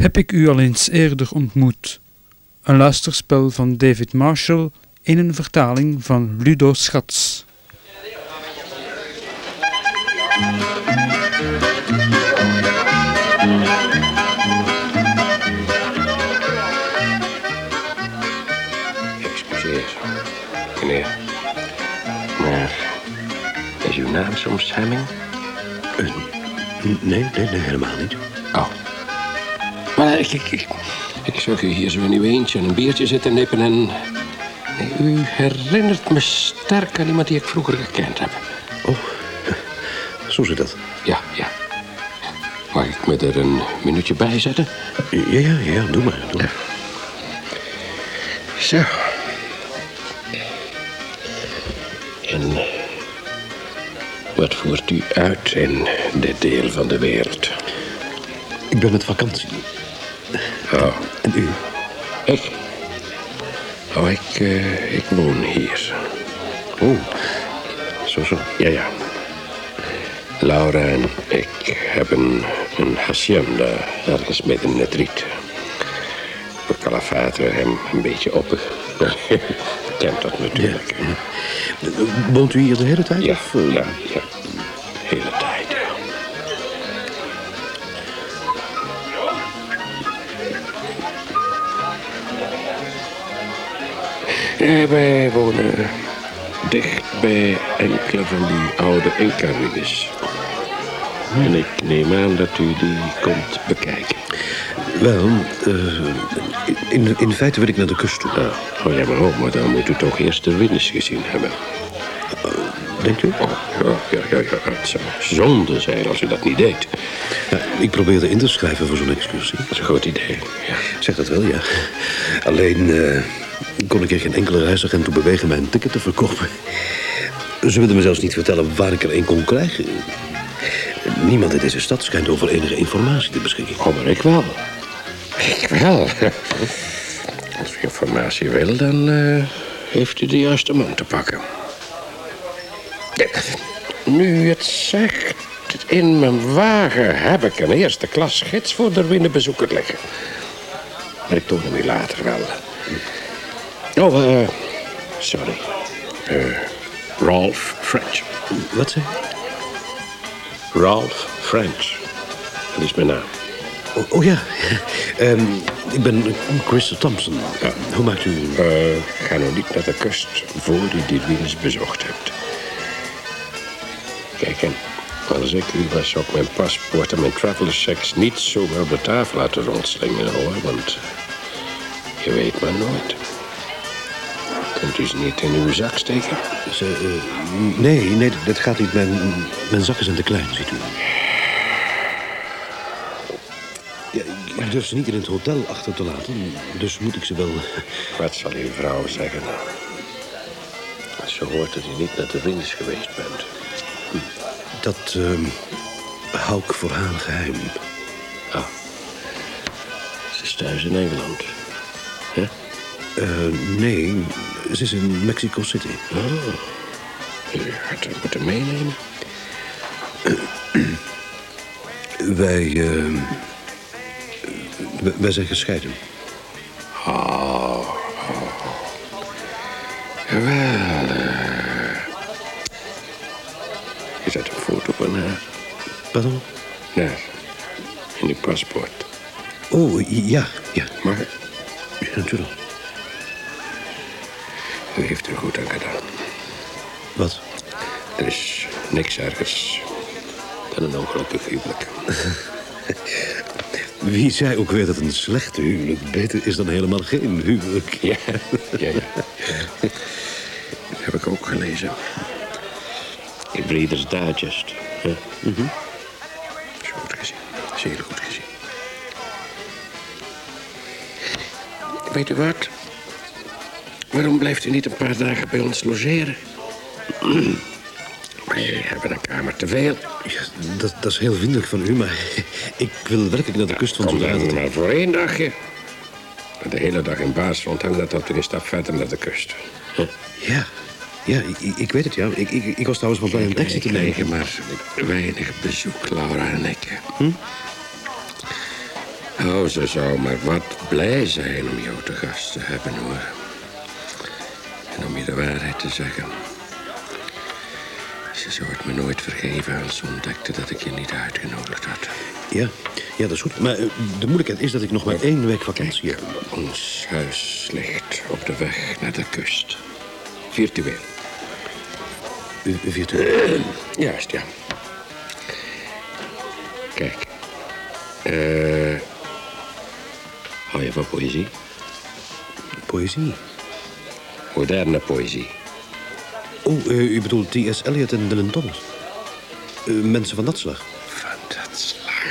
heb ik u al eens eerder ontmoet. Een luisterspel van David Marshall in een vertaling van Ludo Schatz. Excuseer, meneer. Maar is uw naam soms Hemming? Nee, nee, nee, helemaal niet. Maar ik, ik, ik, ik zag u hier zo in uw eentje een biertje zitten nippen en... U herinnert me sterk aan iemand die ik vroeger gekend heb. Oh, zo zit dat. Ja, ja. Mag ik me er een minuutje bij zetten? Ja, ja, ja, doe maar. Doe maar. Zo. En wat voert u uit in dit deel van de wereld? Ik ben met vakantie. Oh, En u? ik? Oh, ik, eh, ik woon hier. Oh, zo, zo. Ja, ja. Laura en ik hebben een hacienda ergens midden in het riet. We kalafateren hem een beetje op. Kent dat natuurlijk. Woont u hier de hele tijd? Ja, Of, eh, ja, ja. Wij wonen dicht bij enkele van die oude Inca-ruïnes. En ik neem aan dat u die komt bekijken. Wel, eh, in, in feite wil ik naar de kust toe. Ah, oh ja, maar, maar dan moet u toch eerst de ruïnes gezien hebben. Denkt u? Oh, ja, ja, ja, ja. Het zou zonde zijn als u dat niet deed. Ja, ik probeerde in te schrijven voor zo'n excursie. Dat is een goed idee. Ja. Zeg dat wel, ja. Alleen eh, kon ik er geen enkele reisagent toe bewegen mij een ticket te verkopen. Ze wilden me zelfs niet vertellen waar ik er een kon krijgen. Niemand in deze stad schijnt over enige informatie te beschikken. Oh, maar ik wel. Ik wel. Als u informatie wil, dan eh, heeft u de juiste man te pakken. Nu het zegt, in mijn wagen heb ik een eerste klas gids voor de winnenbezoeker liggen. Ik toon hem u later wel. Oh, eh, sorry. Eh, Ralph French. Wat zei? Ralph French. Dat is mijn naam. Oh, oh ja, Ehm, ik ben Chris Thompson. Hoe maakt u... Eh, ga nou niet naar de kust voor u die ruïnes bezocht hebt. Kijk, en als ik u was, zou ik mijn paspoort en mijn traveler's checks niet zomaar op de tafel laten rondslingeren, hoor. Want je weet maar nooit. Kunt u ze niet in uw zak steken? Ze, eh, nee, nee, dat gaat niet. Mijn, mijn zakken zijn te klein, ziet u. Ja, ik durf ze niet in het hotel achter te laten. Dus moet ik ze wel... Wat zal uw vrouw zeggen? Ze hoort dat u niet naar de ruïnes geweest bent. Dat ehm, hou ik voor haar geheim. Ah. Ze is thuis in Engeland. Hè? Eh, nee, ze is in Mexico City. Oh. U had haar moeten meenemen. Wij, ehm, wij- zijn gescheiden. Oh. Wel, eh. Is dat een foto van haar? Pardon? Nee, in uw paspoort. Oh, ja, ja. Maar Ja, natuurlijk. U heeft er goed aan gedaan. Wat? Er is niks ergers dan een ongelukkig huwelijk. Wie zei ook weer dat een slechte huwelijk beter is dan helemaal geen huwelijk? Ja, ja, ja. Dat heb ik ook gelezen. In Breeders Digest. Hè? Mhm. Is goed gezien. Zeer goed gezien. Weet u wat? Waarom blijft u niet een paar dagen bij ons logeren? Wij hebben een kamer te veel. Ja, dat, dat is heel vriendelijk van u, maar ik wil werkelijk naar de kust van Kom zodra dan dat... maar voor één dagje. De hele dag in Baasland hangt dat op een stap verder naar de kust. Huh? Ja, ja ik, ik weet het, ja. Ik, ik, ik was trouwens wel blij een taxi te nemen. krijgen maar weinig bezoek, Laura en ik. Hm? Oh, ze zou maar wat blij zijn om jou te gast te hebben, hoor. En om je de waarheid te zeggen. Ze zou het me nooit vergeven als ze ontdekte dat ik je niet uitgenodigd had. Ja, ja, dat is goed. Maar eh, de moeilijkheid is dat ik nog maar één week vakantie heb. Ons huis ligt op de weg naar de kust. Virtueel. U, virtueel. Juist, ja. Kijk. eh hou je van poëzie? Poëzie. Moderne poëzie. Oh, u bedoelt T.S. Eliot en Dylan Thomas? Eh, mensen van dat slag? Van dat slag.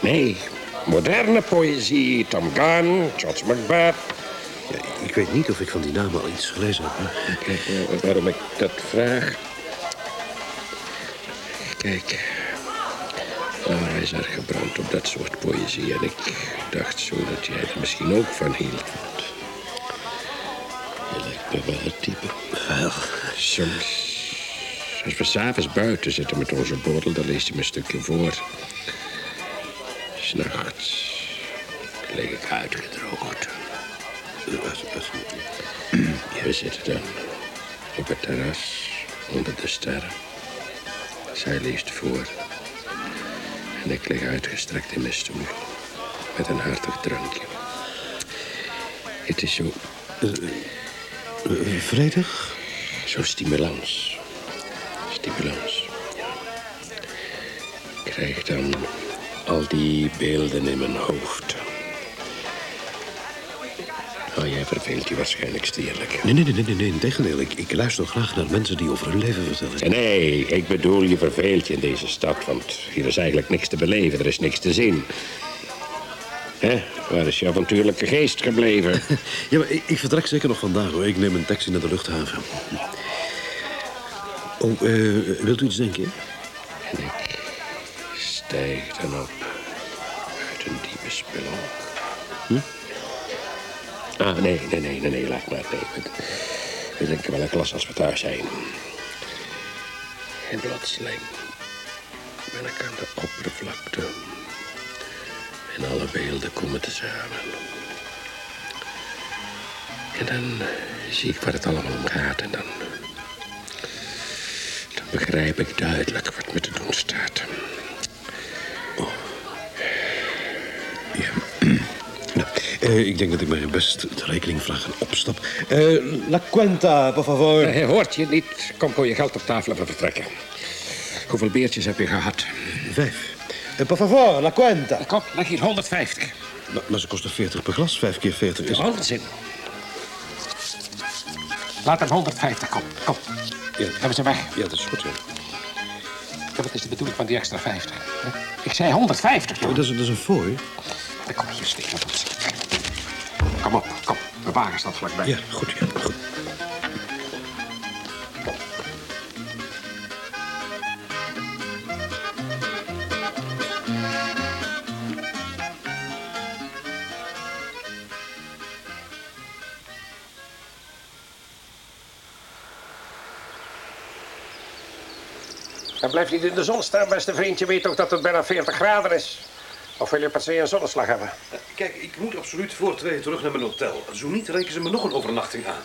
Nee, moderne poëzie. Tom Gunn, George Macbeth. Ja, ik weet niet of ik van die namen al iets gelezen heb. Kijk, eh, waarom ik dat vraag. Kijk. Laura is erg gebrand op dat soort poëzie. En ik dacht zo dat jij er misschien ook van hield. Want je lijkt me wel het type. Wel, Soms, als we s'avonds buiten zitten met onze bordel, dan leest hij me een stukje voor. S'nachts lig ik uitgedroogd. eh, als- als- We zitten dan op het terras onder de sterren. Zij leest voor. En ik lig uitgestrekt in mijn stoel. Met een hartig drankje. Het is zo, eh, vredig? zo stimulans. Stimulans, ja. Ik krijg dan al die beelden in mijn hoofd. Oh, jij verveelt je waarschijnlijk stierlijk. Nee, nee, nee, nee, nee, integendeel. Ik, ik luister graag naar mensen die over hun leven vertellen. Nee, ik bedoel, je verveelt je in deze stad, want hier is eigenlijk niks te beleven, er is niks te zien. Hè? Waar is je avontuurlijke geest gebleven? Ja, maar ik, ik vertrek zeker nog vandaag, hoor. Ik neem een taxi naar de luchthaven. Oh, eh, wilt u iets denken? en ik stijg dan op uit een diepe spelonk. Hm? Ah, nee, nee, nee, nee, nee, laat maar. Nee, we, drinken wel een glas als we thuis zijn. En plotseling ben ik aan de oppervlakte. En alle beelden komen tezamen. En dan zie ik waar het allemaal om gaat. En dan, dan begrijp ik duidelijk wat me te doen staat. Ja. Nou, eh, ik denk dat ik maar best de rekening vraag en opstap. Eh, la cuenta, por favor. Eh, hoort je niet? Kom, gooi je geld op tafel en we vertrekken. Hoeveel beertjes heb je gehad? Vijf. Eh, por favor, la cuenta. Kom, leg hier 150. Maar, maar ze kosten 40 per glas. Vijf keer 40 is... Onzin. Laat hem 150, kom, kom. Ja. Hebben ze weg. Ja, dat is goed, ja. Ja, wat is de bedoeling van die extra 50? hè? Ik zei 150, joh. Oh, dat, is, dat is een fooi. Dan kom hier steken. Kom op, kom. De wagen staat vlakbij. Ja, goed, ja, goed. Blijf niet in de zon staan, beste vriend. Je weet toch dat het bijna 40 graden is. Of wil je per se een zonneslag hebben? Kijk, ik moet absoluut voor tweeën terug naar mijn hotel. Zo niet rekenen ze me nog een overnachting aan.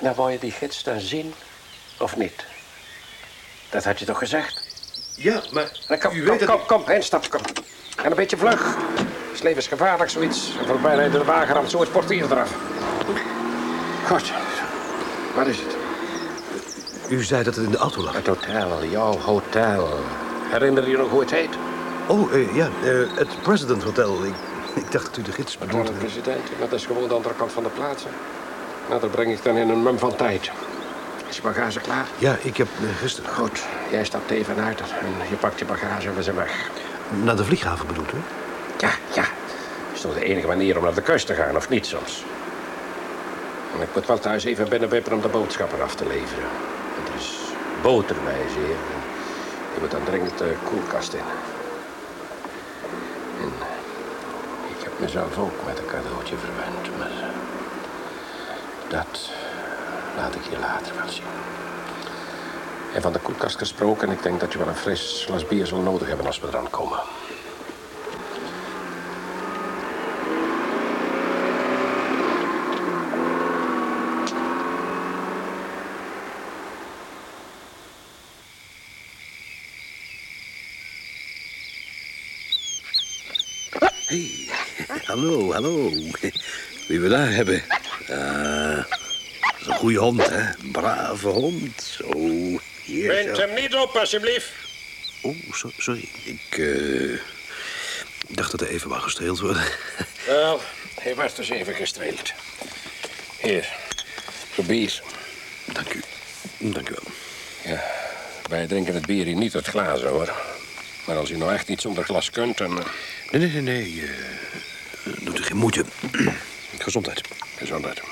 Nou, wou je die gids dan zien, of niet? Dat had je toch gezegd? Ja, maar Dan kom, u kom, weet dat... kom, kom, heen, stap, kom. En een beetje vlug. Het leven is gevaarlijk, zoiets. En voorbij rijden de wagen ramt zo het portier eraf. Goed. Waar is het? U zei dat het in de auto lag. Het hotel, jouw hotel. Herinner je je nog hoe het heet? Oh, eh, ja, eh, het President Hotel. Ik, ik dacht dat u de gids bedoelde. de president. Dat is gewoon de andere kant van de plaats. hè. Nou, dat breng ik dan in een mum van tijd. Is je bagage klaar? Ja, ik heb eh, gisteren... Goed. Jij stapt even uit en je pakt je bagage en we zijn weg. Naar de vlieghaven bedoelt u? Ja, ja. is toch de enige manier om naar de kust te gaan, of niet soms? En ik moet wel thuis even binnenwippen om de boodschappen af te leveren. Er boter bij, je. Je moet dan dringend de koelkast in. En ik heb mezelf ook met een cadeautje verwend, maar... Dat laat ik je later wel zien. En van de koelkast gesproken, ik denk dat je wel een fris glas bier zal nodig hebben als we eraan komen. Hey, hallo. Wie we daar hebben. Dat is een goede hond, hè? Een brave hond. Zo, hier. Zo. hem niet op, alsjeblieft. Oh, so- sorry. Ik eh, dacht dat er even wou gestreeld worden. Wel, hij was dus even gestreeld. Hier, voor bier. Dank u. Dank u wel. Ja, wij drinken het bier hier niet uit glazen, hoor. Maar als u nou echt niet zonder glas kunt, dan... eh, Nee, nee, nee, nee. eh, geen moeite. Gezondheid. gezondheid.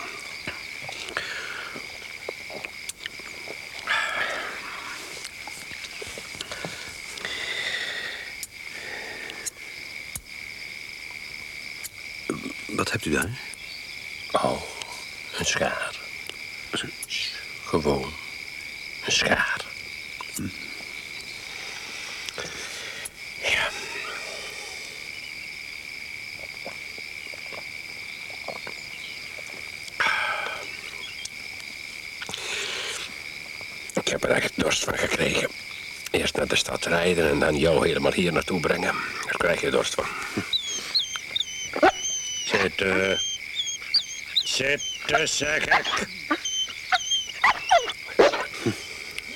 Wat hebt u daar? Oh, een schaar. Gewoon een schaar. Ja. Ik heb er echt dorst van gekregen. Eerst naar de stad rijden en dan jou helemaal hier naartoe brengen. Daar krijg je dorst van. Zitten. Zitten, zeg ik.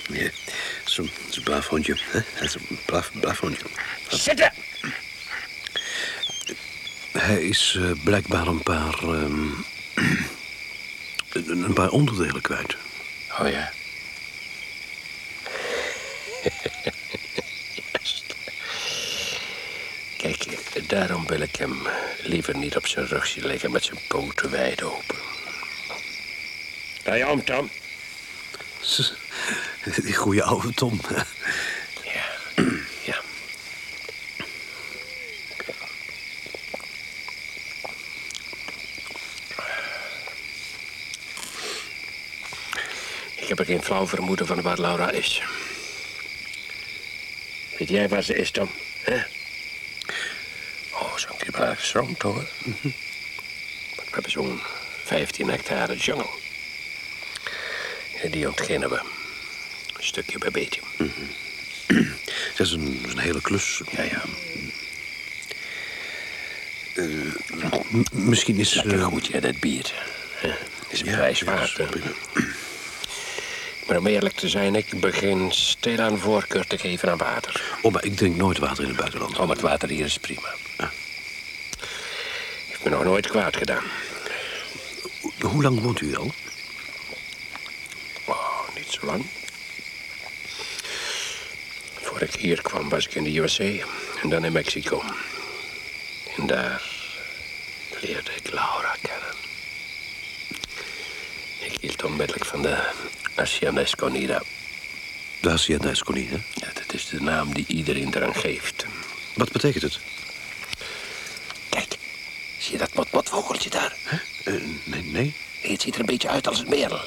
Ja, zo'n zo braaf hondje. Hè? Een braaf, braaf hondje. Zitten! Hij is eh, blijkbaar een paar... ehm, een, een paar onderdelen kwijt. Oh ja. Kijk, daarom wil ik hem liever niet op zijn rugje liggen met zijn poten wijd open. Ga je om, Tom? Die goede oude Tom. Ja. Ja. Ik heb er geen flauw vermoeden van waar Laura is. Weet jij waar ze is? Hè? Oh, zo'n keer geschroomd, hoor. We hebben zo'n 15 hectare jungle. En die ontginnen we. Stukje bij beetje. Dat is een, dat is een hele klus. Ja, ja. M- misschien is... Lekker eh, goed, ja, dat bier. hè. Is een ja, prijs ja, waard. hè. Maar om eerlijk te zijn, ik begin stilaan voorkeur te geven aan water. Oh, maar ik drink nooit water in het buitenland. Oh, maar het water hier is prima. Ah. Heeft me nog nooit kwaad gedaan. Hoe lang woont u al? Oh, niet zo lang. Voor ik hier kwam was ik in de USA en dan in Mexico. En daar leerde ik Laura kennen. Ik hield onmiddellijk van de Hacienda Esconida. De Hacienda Esconida. Ja, dat is de naam die iedereen eraan geeft. Wat betekent het? Kijk, zie je dat motmotvogeltje daar? Eh, nee, nee. Het ziet er een beetje uit als een merel.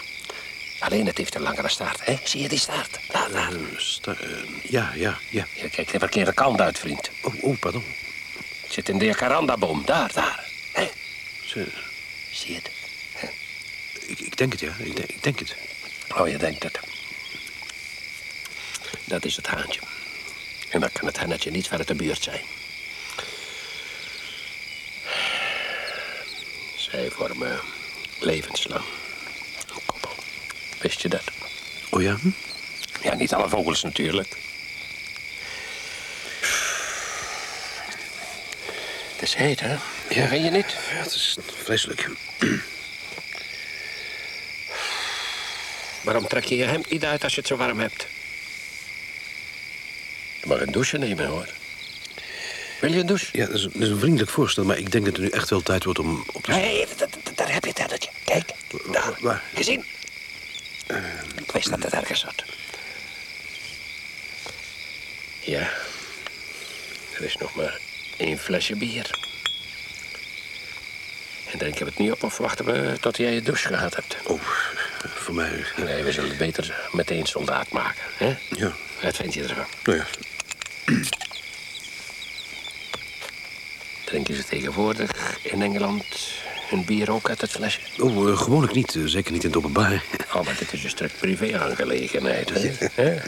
Alleen het heeft een langere staart, hè? Zie je die staart? Daar, daar. Sta- eh, ja, ja, ja. Je kijkt de verkeerde kant uit, vriend. Oh, oh pardon. Het zit in de jacarandaboom, daar, daar. Hè? Ze- Zie je het? ik, ik denk het, ja. Ik denk het. Oh, je denkt het. Dat is het haantje. En dan kan het hennetje niet ver uit de buurt zijn. Zij vormen levenslang een koppel. Wist je dat? Oh ja? Ja, niet alle vogels natuurlijk. Het is heet, hè? Ja, vind je niet? Ja, het is vreselijk. Waarom trek je je hemd niet uit als je het zo warm hebt? Je mag een douche nemen, hoor. Wil je een douche? Ja, dat is, een- dat is een vriendelijk voorstel, maar ik denk dat het nu echt wel tijd wordt om op te... Hé, hey, daar heb je het hennetje. Kijk, daar. waar? Gezien? Ik wist dat het ergens zat. Ja. Er is nog maar één flesje bier. En drinken we het nu op of wachten we tot jij je douche gehad hebt? Oh, voor mij... Nee, we zullen het beter meteen soldaat maken. Hè? Ja, Wat vind je ervan? nou ja. Drinken ze tegenwoordig in Engeland hun bier ook uit het flesje? Oh, eh, gewoonlijk niet. eh, zeker niet in het openbaar. Oh, maar dit is een strikt privé-aangelegenheid, hè?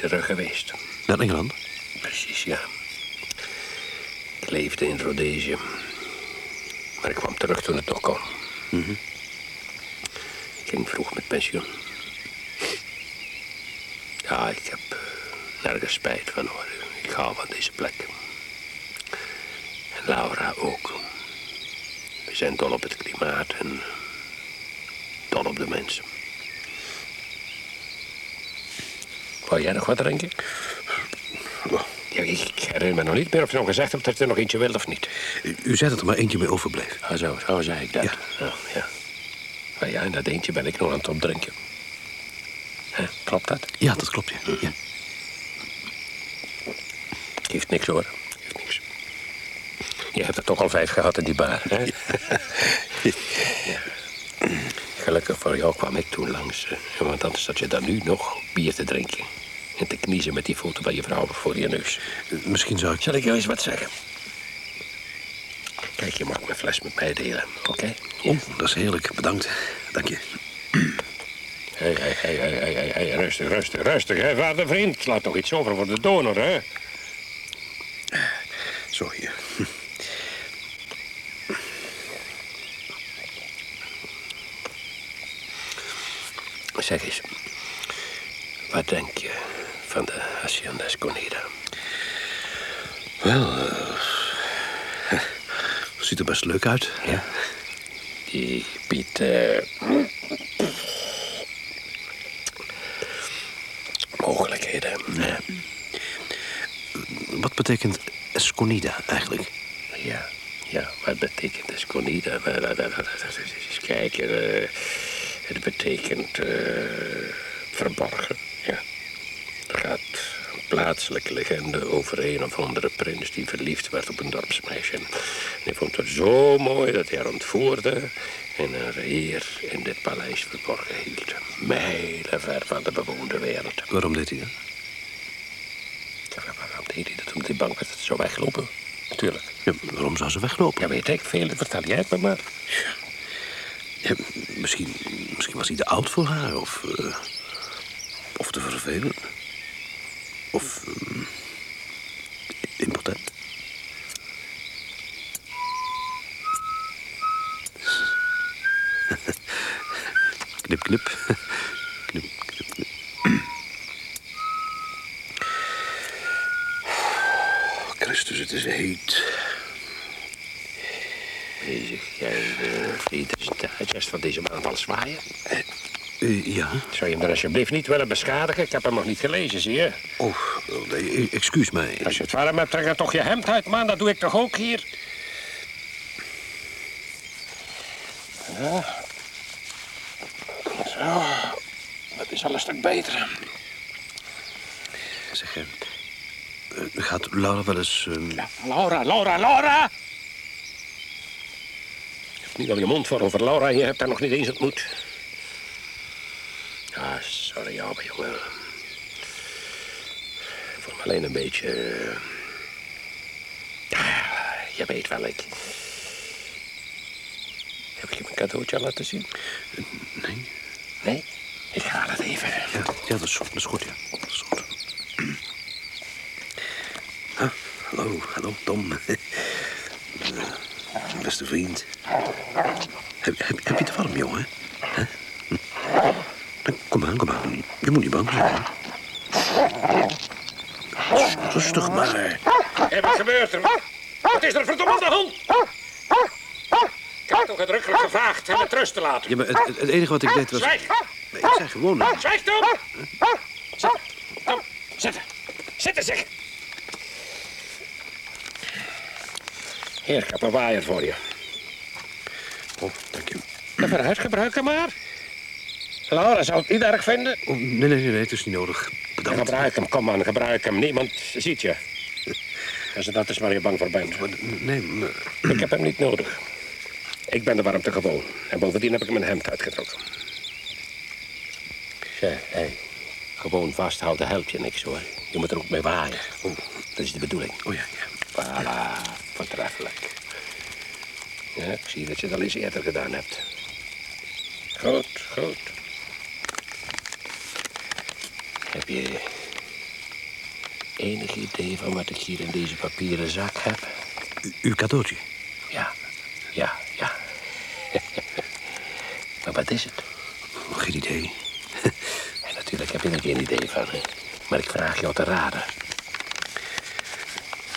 terug geweest. Naar Engeland? Precies, ja. Ik leefde in Rhodesië. Maar ik kwam terug toen het nog kon. Ik ging vroeg met pensioen. Ja, ik heb eh, nergens spijt van hoor. Ik hou van deze plek. En Laura ook. We zijn dol op het klimaat en dol op de mensen. Wou jij nog wat drinken? Ja, ik ik herinner me nog niet meer of je nog gezegd hebt dat je er nog eentje wil of niet. U, u zei dat er maar eentje mee overbleef. Ah, zo, zo zei ik dat. Ja. Oh, ja. Ja, en dat eentje ben ik nog aan het opdrinken. Klopt dat? Ja, dat klopt, ja. ja. Geeft niks hoor. Geeft niks. Je hebt er toch al vijf gehad in die bar, hè? Ja. Gelukkig voor jou kwam ik toen langs. eh, Want anders zat je dan nu nog bier te drinken. En te kniezen met die foto van je vrouw voor je neus. Misschien zou ik... Zal ik jou eens wat zeggen? Kijk, je mag mijn fles met mij delen, oké? Oh, dat is heerlijk. Bedankt. Dank je. Hé, hé, hé, hé, hé, rustig, rustig, rustig, hè, vader vriend. Laat toch iets over voor de donor, hè? Zo, hier. Zeg eens, wat denk je van de Hacienda Esconida? Wel, eh, ziet er best leuk uit. Ja? Die biedt eh, mogelijkheden. hè? Wat betekent Esconida eigenlijk? Ja, ja, wat betekent Esconida? Kijken, eh, het betekent eh, verborgen, ja. Er gaat een plaatselijke legende over een of andere prins die verliefd werd op een dorpsmeisje. En hij vond het zo mooi dat hij haar ontvoerde en haar hier in dit paleis verborgen hield. Mijlen ver van de bewoonde wereld. Waarom deed hij dat? Ja, Waarom deed hij dat? Omdat hij bang was dat ze zou weglopen. Natuurlijk. Ja, waarom zou ze weglopen? Ja, weet ik veel. Vertel jij het me maar. Ja, misschien, misschien was hij te oud voor haar, of... eh, of te vervelend. Of... ehm, impotent. knip, knip. knip, knip, knip. Christus, het is heet. Bezig, jij de Digest van deze maand al zwaaien. Eh, ja? Zou je hem dan alsjeblieft niet willen beschadigen? Ik heb hem nog niet gelezen, zie je? Oh, nee, excuus mij. Als je het warm hebt, trek dan toch je hemd uit, man. Dat doe ik toch ook hier? Ja. Zo. Dat is al een stuk beter. Zeg, eh, eh, gaat Laura wel eens... ehm, Ja, Laura, Laura, Laura! Je hebt nu al je mond voor over Laura en je hebt haar nog niet eens ontmoet. Ah, Ik voel me alleen een beetje... eh, je weet wel, ik... Heb ik je mijn cadeautje al laten zien? nee? Nee? Ik haal het even. Ja, ja dat, is, dat is goed, ja. Dat is goed. Ah, hallo, hallo, Tom. Eh, Beste vriend. Heb, heb, heb je het warm, jongen? Hè? Kom aan, kom aan. Je moet niet bang zijn. Rustig maar. Hé, wat gebeurt er? Wat is er verdomme aan de hand? Ik heb toch uitdrukkelijk gevraagd hem met rust te laten. Ja, maar het, enige wat ik deed was... Zwijg! Nee, ik zei gewoon... Zwijg, Tom! Zit, Tom, zitten. Zitten, zeg. Hier, ik heb een waaier voor je. Oh, dank je. De vooruit, gebruik hem maar. Laura zou het niet erg vinden. Oh, nee, nee, nee, nee, het is niet nodig. Bedankt. Gebruik hem, kom man, gebruik hem. Niemand ziet je. Als dat is waar je bang voor bent. Nee, maar... Ik heb hem niet nodig. Ik ben de warmte gewoon. En bovendien heb ik mijn hemd uitgetrokken. Zeg, hé. Gewoon vasthouden helpt je niks hoor. Je moet er ook mee waaien. Oh, Dat is de bedoeling. oh ja, ja. Voilà, voortreffelijk. Ja, ik zie dat je het al eens eerder gedaan hebt. Goed, goed. Heb je enig idee van wat ik hier in deze papieren zak heb? U- uw cadeautje. Ja, ja, ja. maar wat is het? Geen idee. En natuurlijk heb je er geen idee van, hè? Maar ik vraag jou te raden.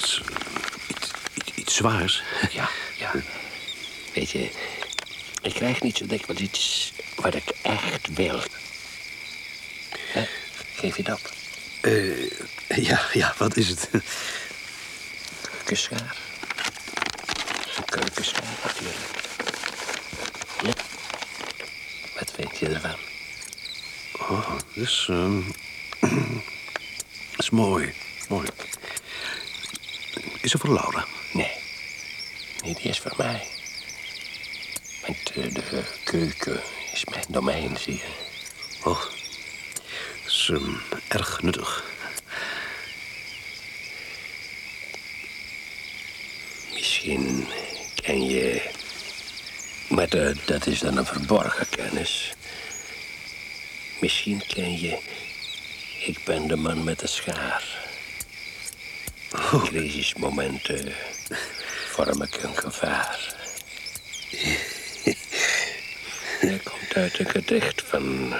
Eh, iets, iets, iets zwaars. Ja, ja. Weet je, ik krijg niet zo dikwijls iets wat ik echt wil. Geef je dat? Eh, ja, ja, wat is het? Keukenschaar. Keukenschaar natuurlijk. Ja. Wat vind je ervan? Oh, dat is... ehm, dat is mooi. Mooi. Is er voor Laura? Nee. Nee, die is voor mij. Want eh, de keuken is mijn domein, zie je. Oh, ehm, erg nuttig. Misschien ken je... Maar de- dat is dan een verborgen kennis. Misschien ken je... Ik ben de man met de schaar. In crisismomenten vorm ik een gevaar. Dat komt uit een gedicht van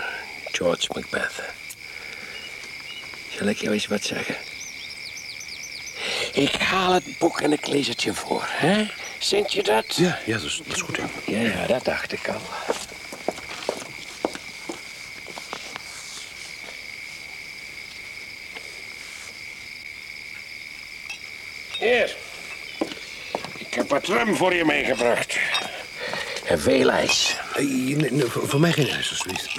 George Macbeth. Zal ik jou eens wat zeggen? Ik haal het boek en ik lees het je voor, hè? Zint je dat? Ja, ja dat, is, dat is goed. Ja. Ja, ja, dat dacht ik al. Hier. Ik heb wat rum voor je meegebracht. En veel ijs. Eh, voor, mij geen ijs, alsjeblieft.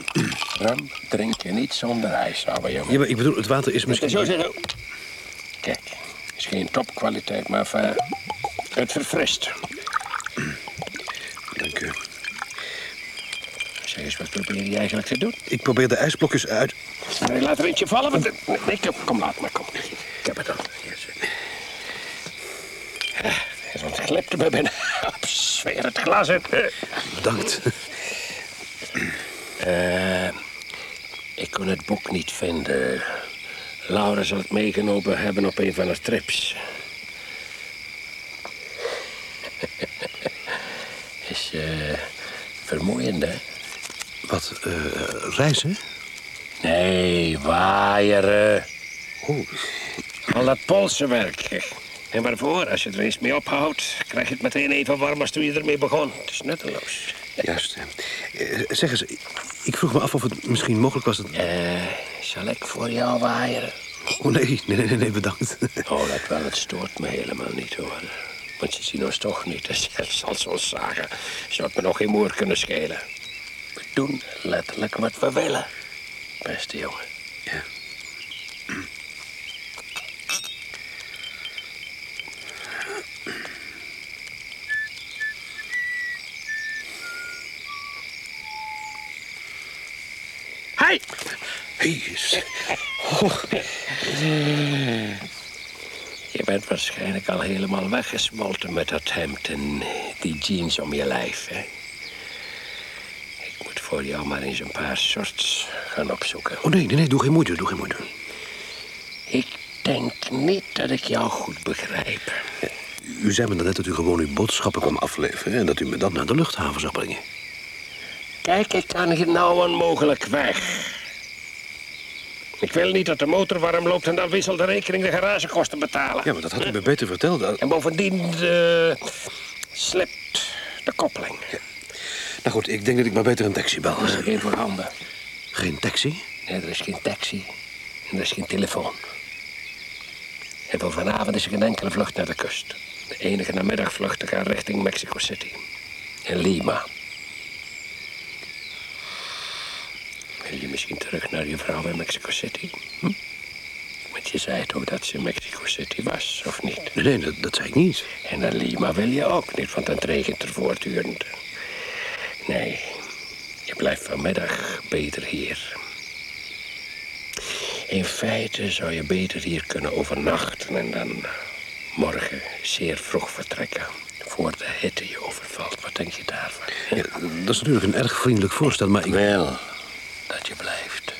Rum drink je niet zonder ijs, ouwe jongen. Ja, maar ik bedoel, het water is misschien... Zo, zo. Kijk, is geen topkwaliteit, maar enfin, het verfrist. Dank u. Zeg eens, wat probeer je eigenlijk te doen? Ik probeer de ijsblokjes uit... Nee, laat er eentje vallen. Want... Nee, kom, kom, laat maar, kom. Ik heb het al. Hier zit. Ah, Hij ontglipte me bijna. Het glas in. Bedankt. Eh, ik kon het boek niet vinden. Laura zal het meegenomen hebben op een van haar trips. Is eh vermoeiend, hè? Wat, eh, reizen? Nee, waaieren. Oh, Al dat polsenwerk. En waarvoor? Als je er eens mee ophoudt, krijg je het meteen even warm als toen je ermee begon. Het is nutteloos. juist. Eh, zeg eens, ik vroeg me af of het misschien mogelijk was dat... Eh, zal ik voor jou waaieren? Oh, nee, nee, nee, nee, bedankt. Oh, dat wel, het stoort me helemaal niet, hoor. Want ze zien ons toch niet. Dus zelfs als ze ons zagen, zou het me nog geen moer kunnen schelen. We doen letterlijk wat we willen. Beste jongen. Ja. Hey! Je bent waarschijnlijk al helemaal weggesmolten met dat hemd en die jeans om je lijf, hè? Ik moet voor jou maar eens een paar shorts gaan opzoeken. Oh, nee, nee, nee, doe geen moeite, doe geen moeite. Ik denk niet dat ik jou goed begrijp. U zei me net dat u gewoon uw boodschappen kwam afleveren... en dat u me dan naar de luchthaven zou brengen. Kijk, ik kan hier nou onmogelijk weg. Ik wil niet dat de motor warm loopt en dan wisselt de rekening de garagekosten betalen. Ja, maar dat had u me beter verteld. Dat- En bovendien eh, slipt de koppeling. Nou goed, ik denk dat ik maar beter een taxi bel. Er is er geen voorhanden. Geen taxi? Nee, er is geen taxi en er is geen telefoon. En voor vanavond is er geen enkele vlucht naar de kust. De enige namiddagvluchten gaan richting Mexico City. En Lima. Wil je misschien terug naar je vrouw in Mexico City? Hm? Want je zei toch dat ze in Mexico City was, of niet? Nee, nee, dat, dat zei ik niet. En naar Lima wil je ook niet, want het regent er voortdurend. Nee, je blijft vanmiddag beter hier. In feite zou je beter hier kunnen overnachten en dan morgen zeer vroeg vertrekken. Voor de hitte je overvalt. Wat denk je daarvan? Ja, dat is natuurlijk een erg vriendelijk voorstel, maar ik... Wel, blijft.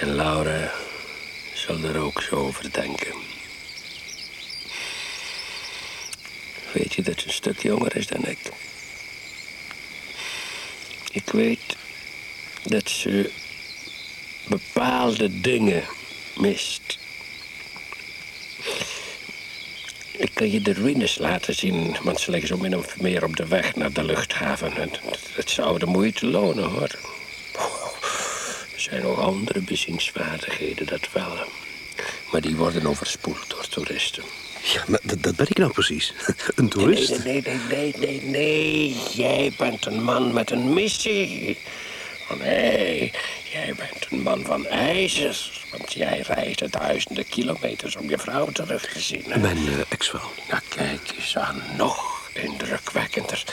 En Laura zal er ook zo over denken. Weet je dat ze een stuk jonger is dan ik? Ik weet dat ze bepaalde dingen mist. Ik kan je de ruïnes laten zien, want ze liggen zo min of meer op de weg naar de luchthaven. Het, het zou de moeite lonen, hoor. Er zijn nog andere bezienswaardigheden, dat wel. Maar die worden overspoeld door toeristen. Ja, maar dat, dat ben ik nou precies. Een toerist. Nee, nee, nee, nee, nee, nee. Jij bent een man met een missie. Oh nee, jij bent een man van ijzer. Want jij reisde duizenden kilometers om je vrouw terug te zien. hè? Mijn eh, ex-vrouw. Nou, kijk eens aan. Nog indrukwekkender.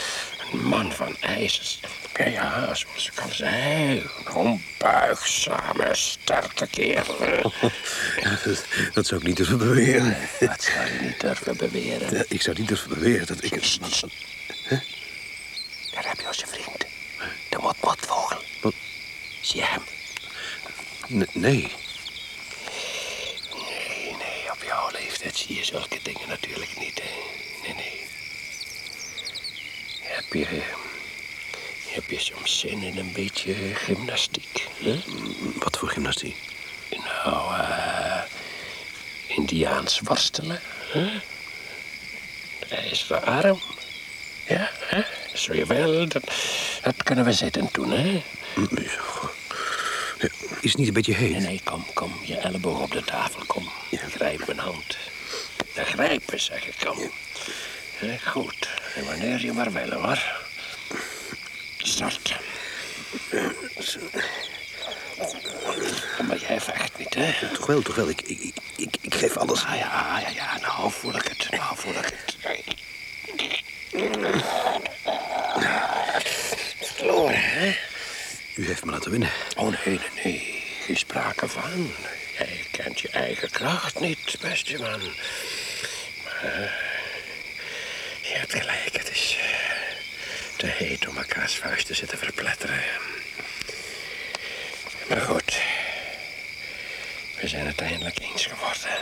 Een man van ijzers. Ja, ja, zoals ik al zei. Een onbuigzame, sterke kerel. Dat, dat zou ik niet durven beweren. Dat zou je niet durven beweren. Ja, ik zou niet durven beweren dat ik... Sst, sst. Daar heb je onze vriend. De motmotvogel. Wat? Zie je hem? Nee. Nee, nee, op jouw leeftijd zie je zulke dingen natuurlijk niet. Hè? Nee, nee. Heb je, heb je soms zin in een beetje gymnastiek? Hè? Wat voor gymnastiek? Nou, eh Indiaans worstelen. Hè? De ijzeren arm. Ja, hè? Zo je wel, dat, dat kunnen we zitten doen, hè? Ja, Is het niet een beetje heet? Nee, nee, kom, kom. Je elleboog op de tafel, kom. Grijp mijn hand. Ja, grijpen, zeg ik, kom. Goed. En wanneer je maar wil, hoor. Start. Maar jij vecht niet, hè? Toch wel, toch wel. Ik, ik, ik, ik geef alles. Ah ja, ja, ja, nou voel ik het, nou voel ik het. Verloren, hè? U heeft me laten winnen. Oh, nee, nee, nee. Geen sprake van. Jij kent je eigen kracht niet, beste man. Maar je hebt gelijk, het is eh, te heet om elkaars vuist te zitten verpletteren. Maar goed, we zijn het eindelijk eens geworden.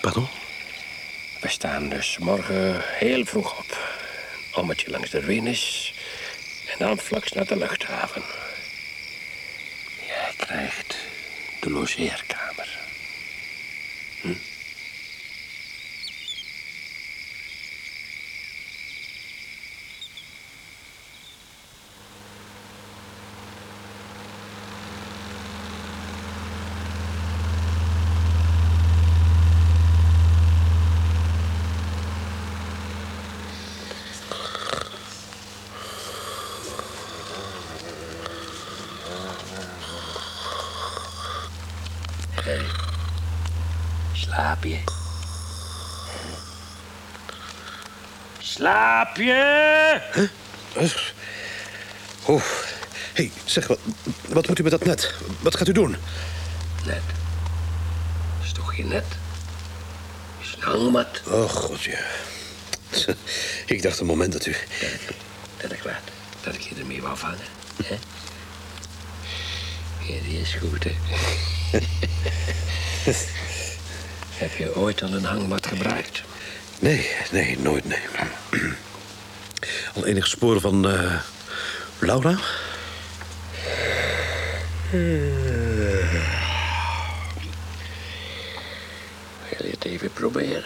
Pardon? We staan dus morgen heel vroeg op. Ommetje langs de Venus en dan vlaks naar de luchthaven. Jij krijgt de Slaap je? Slaap je? Oh. hey, zeg, wat, wat moet u met dat net? Wat gaat u doen? Net. Is toch geen net? Is een hangmat. Oh, god, ja. Ik dacht een moment dat u... Dat ik wat? Dat ik je ermee wou vangen. Hè? Ja, die is goed, hè? Heb je ooit al een hangmat gebruikt? Nee, nee, nooit, nee. Al enige sporen van eh, Laura? Wil je het even proberen?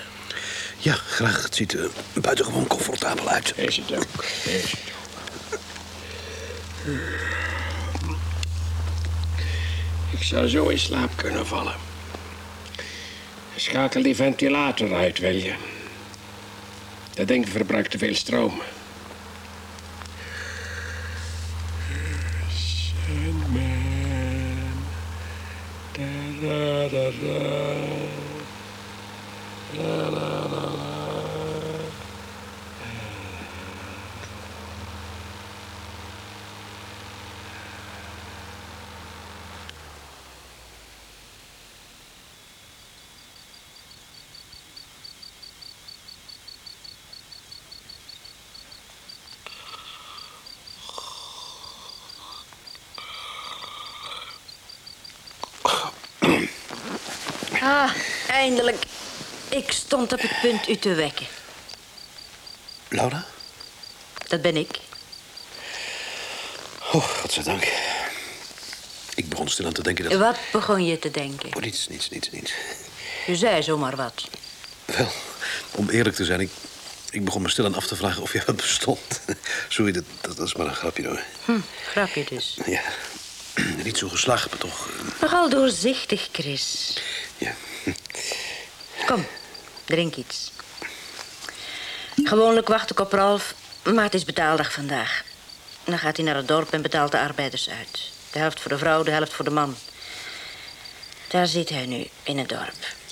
Ja, graag. Het ziet er buitengewoon comfortabel uit. Is het ook. Is het ook. Ik zou zo in slaap kunnen vallen. Schakel die ventilator uit, wil je? Dat ding verbruikt te veel stroom. Ah, eindelijk. Ik stond op het punt u te wekken. Laura? Dat ben ik. Oh, godzijdank. Ik begon stil aan te denken dat... Wat begon je te denken? Oh, niets, niets, niets, niets. U zei zomaar wat. Wel, om eerlijk te zijn, ik, ik begon me stil aan af te vragen of jij wel bestond. Sorry, dat, dat, dat is maar een grapje hoor. Hm, grapje dus. Ja, niet zo geslaagd, maar toch... eh, Nogal doorzichtig, Chris. Drink iets. Gewoonlijk wacht ik op Ralf, maar het is betaaldag vandaag. Dan gaat hij naar het dorp en betaalt de arbeiders uit. De helft voor de vrouw, de helft voor de man. Daar zit hij nu, in het dorp.